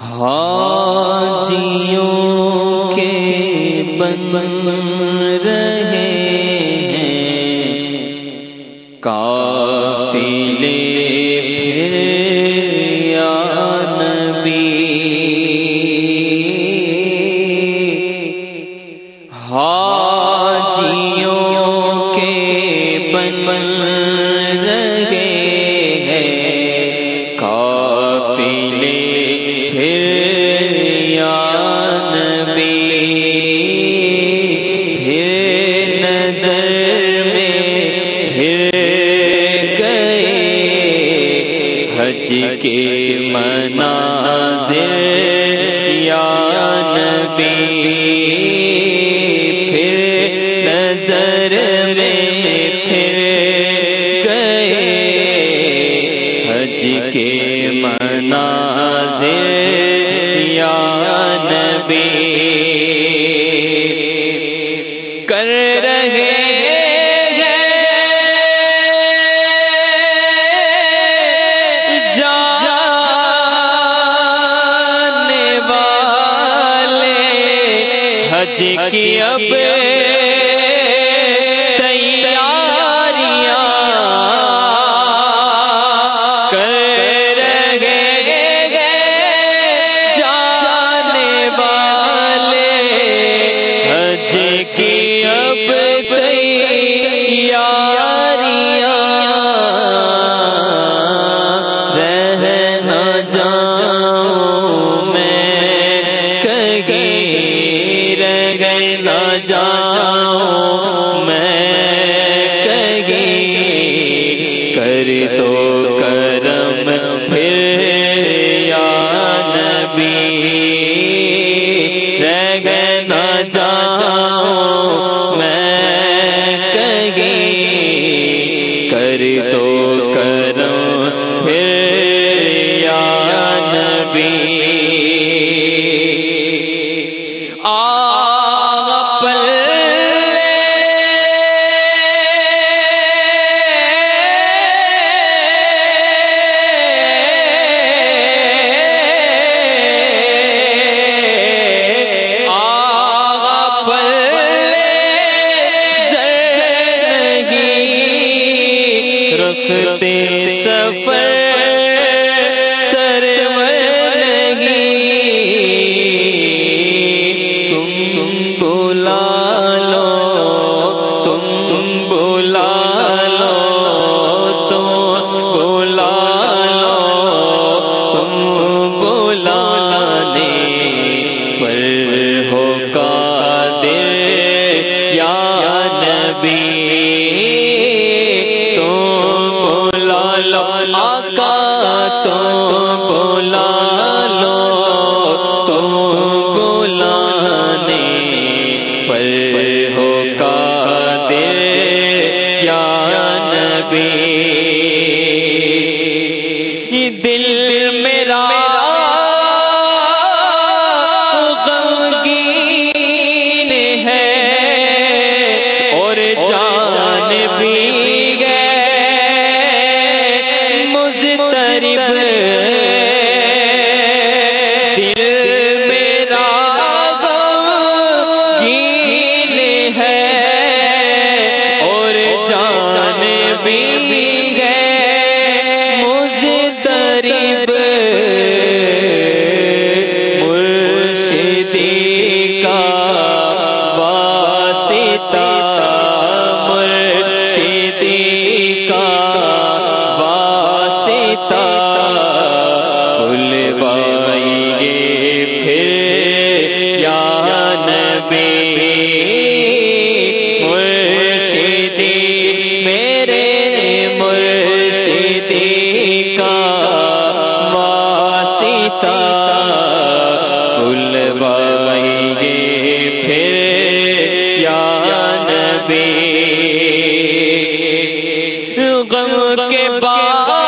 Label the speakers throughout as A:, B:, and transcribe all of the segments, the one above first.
A: حاجیوں کے بن رہے ہیں۔ کافلے یا نبی۔ حاجیوں کے پی کی اب نبی کے بعد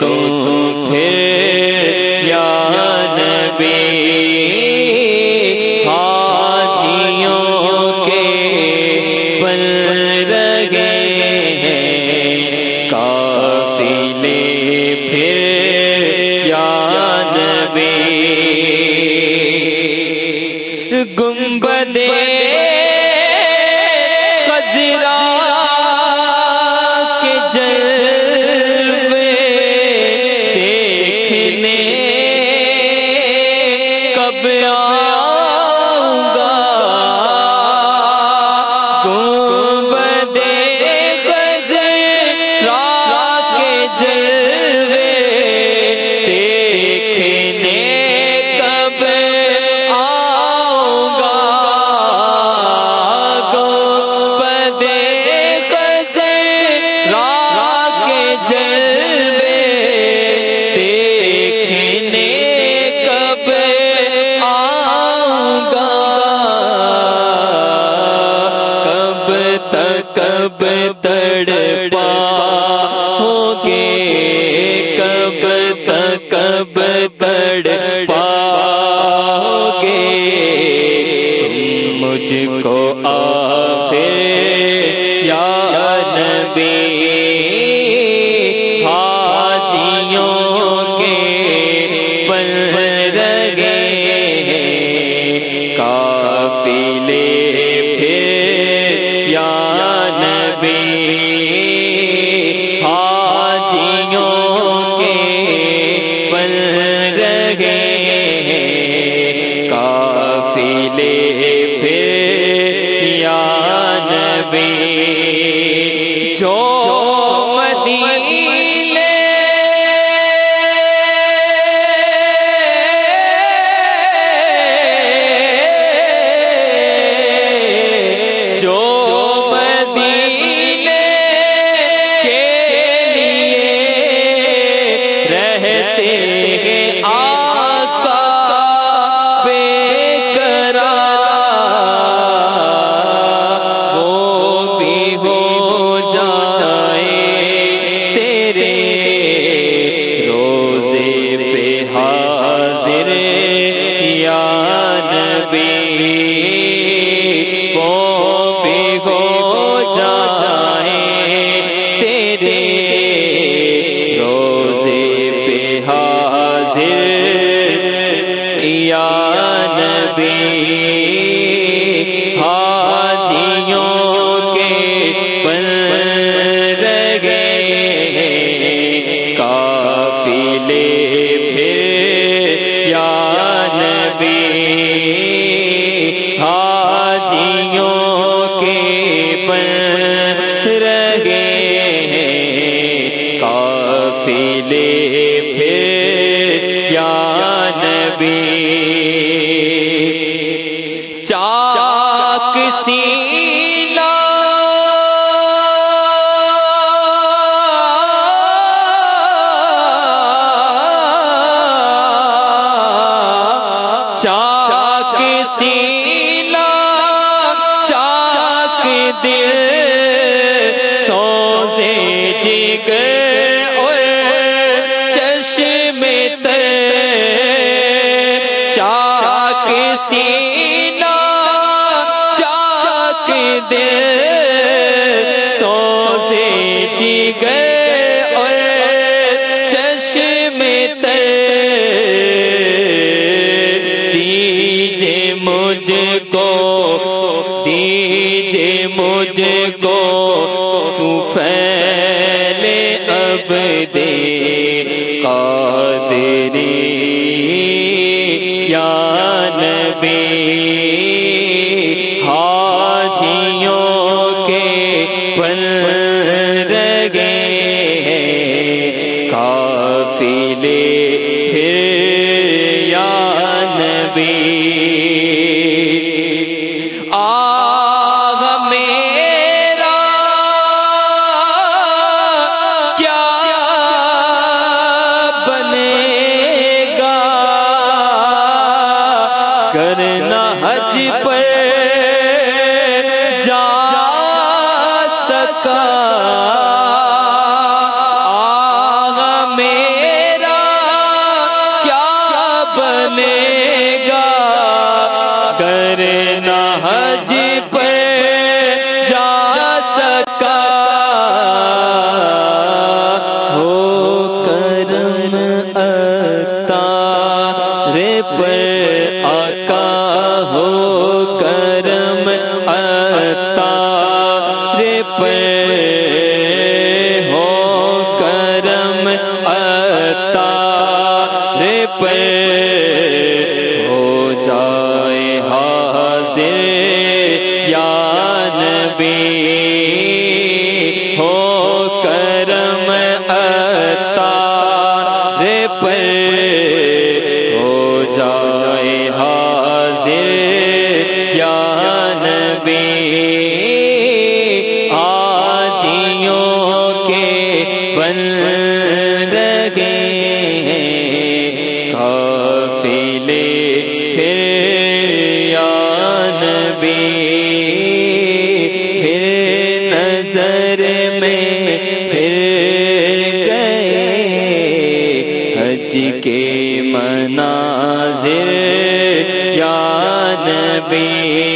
A: کو کب یا نبی. کسی پر پر یا نبی